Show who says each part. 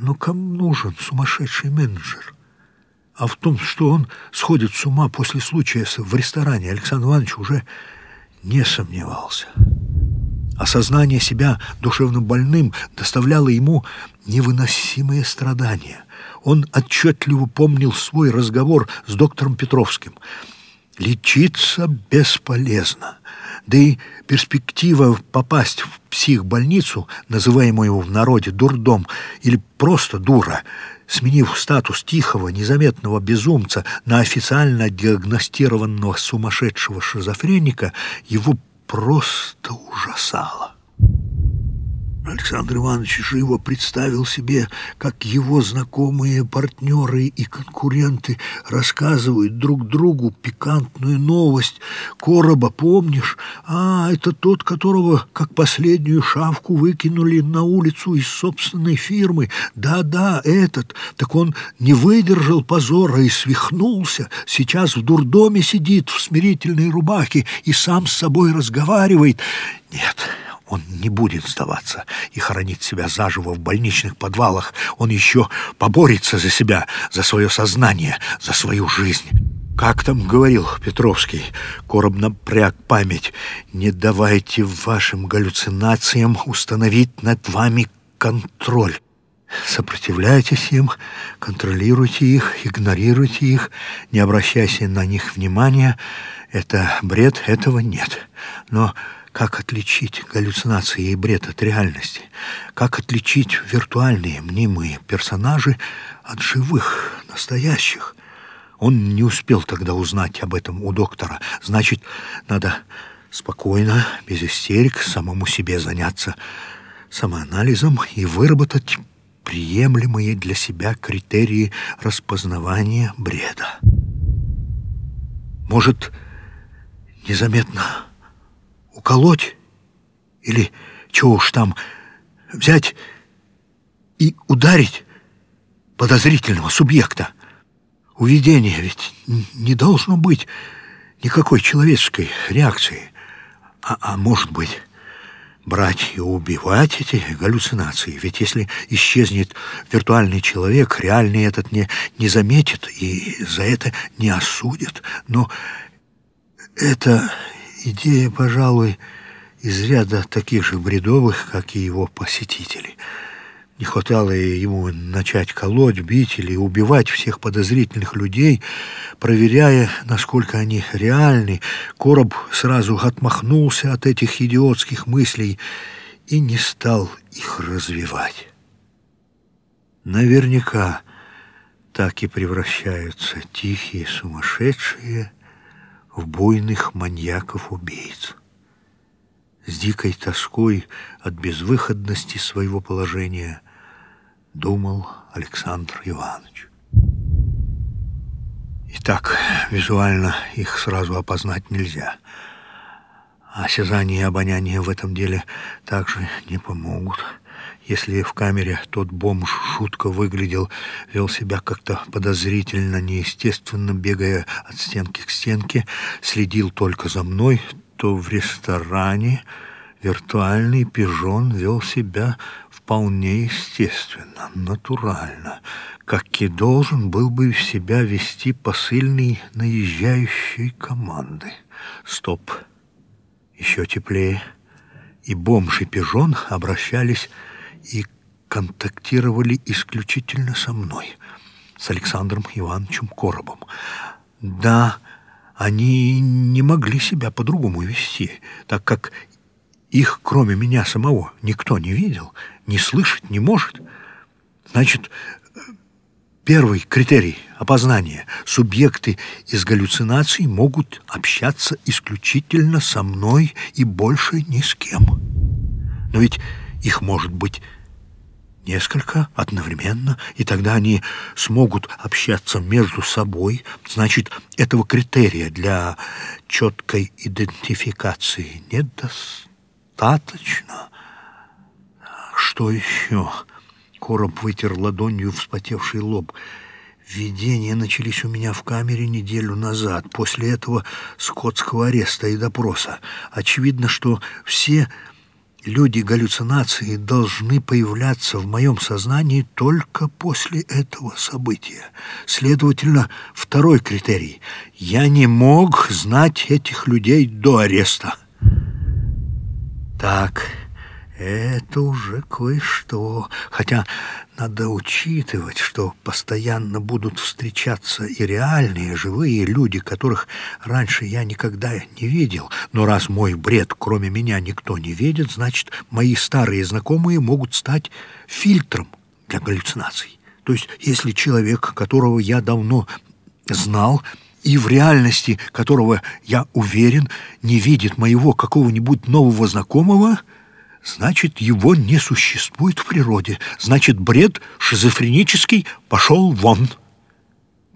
Speaker 1: Но кому нужен сумасшедший менеджер? А в том, что он сходит с ума после случая в ресторане, Александр Иванович уже не сомневался. Осознание себя душевно больным доставляло ему невыносимые страдания. Он отчетливо помнил свой разговор с доктором Петровским. «Лечиться бесполезно». Да и перспектива попасть в психбольницу, называемую в народе дурдом или просто дура, сменив статус тихого, незаметного безумца на официально диагностированного сумасшедшего шизофреника, его просто ужасало. Александр Иванович живо представил себе, как его знакомые партнеры и конкуренты рассказывают друг другу пикантную новость. «Короба, помнишь? А, это тот, которого, как последнюю шавку, выкинули на улицу из собственной фирмы. Да-да, этот. Так он не выдержал позора и свихнулся. Сейчас в дурдоме сидит в смирительной рубахе и сам с собой разговаривает. Нет». Он не будет сдаваться и хоронить себя заживо в больничных подвалах. Он еще поборется за себя, за свое сознание, за свою жизнь. Как там говорил Петровский, короб напряг память, «Не давайте вашим галлюцинациям установить над вами контроль». Сопротивляйтесь им, контролируйте их, игнорируйте их, не обращайся на них внимания. Это бред, этого нет. Но как отличить галлюцинации и бред от реальности? Как отличить виртуальные, мнимые персонажи от живых, настоящих? Он не успел тогда узнать об этом у доктора. Значит, надо спокойно, без истерик, самому себе заняться самоанализом и выработать приемлемые для себя критерии распознавания бреда. Может, незаметно уколоть или чего уж там взять и ударить подозрительного субъекта. У видения ведь не должно быть никакой человеческой реакции. А, а может быть, брать и убивать эти галлюцинации. Ведь если исчезнет виртуальный человек, реальный этот не, не заметит и за это не осудит. Но это Идея, пожалуй, из ряда таких же бредовых, как и его посетители. Не хватало ему начать колоть, бить или убивать всех подозрительных людей, проверяя, насколько они реальны. Короб сразу отмахнулся от этих идиотских мыслей и не стал их развивать. Наверняка так и превращаются тихие сумасшедшие в буйных маньяков-убийц. С дикой тоской от безвыходности своего положения думал Александр Иванович. Итак, визуально их сразу опознать нельзя. А осязание и обоняние в этом деле также не помогут. Если в камере тот бомж шутко выглядел, вел себя как-то подозрительно, неестественно, бегая от стенки к стенке, следил только за мной, то в ресторане виртуальный пижон вел себя вполне естественно, натурально, как и должен был бы себя вести посыльный наезжающей команды. Стоп. Еще теплее. И бомж и пижон обращались и контактировали исключительно со мной, с Александром Ивановичем Коробом. Да, они не могли себя по-другому вести, так как их, кроме меня самого, никто не видел, не слышать не может. Значит, первый критерий опознания – субъекты из галлюцинаций могут общаться исключительно со мной и больше ни с кем. Но ведь их может быть несколько одновременно, и тогда они смогут общаться между собой. Значит, этого критерия для четкой идентификации недостаточно. Что еще? Короб вытер ладонью вспотевший лоб. Видения начались у меня в камере неделю назад, после этого скотского ареста и допроса. Очевидно, что все Люди-галлюцинации должны появляться в моем сознании только после этого события. Следовательно, второй критерий. Я не мог знать этих людей до ареста. Так, это уже кое-что. Хотя надо учитывать, что постоянно будут встречаться и реальные, живые люди, которых раньше я никогда не видел. Но раз мой бред, кроме меня, никто не видит, значит, мои старые знакомые могут стать фильтром для галлюцинаций. То есть, если человек, которого я давно знал, и в реальности которого я уверен, не видит моего какого-нибудь нового знакомого – Значит, его не существует в природе. Значит, бред шизофренический пошел вон.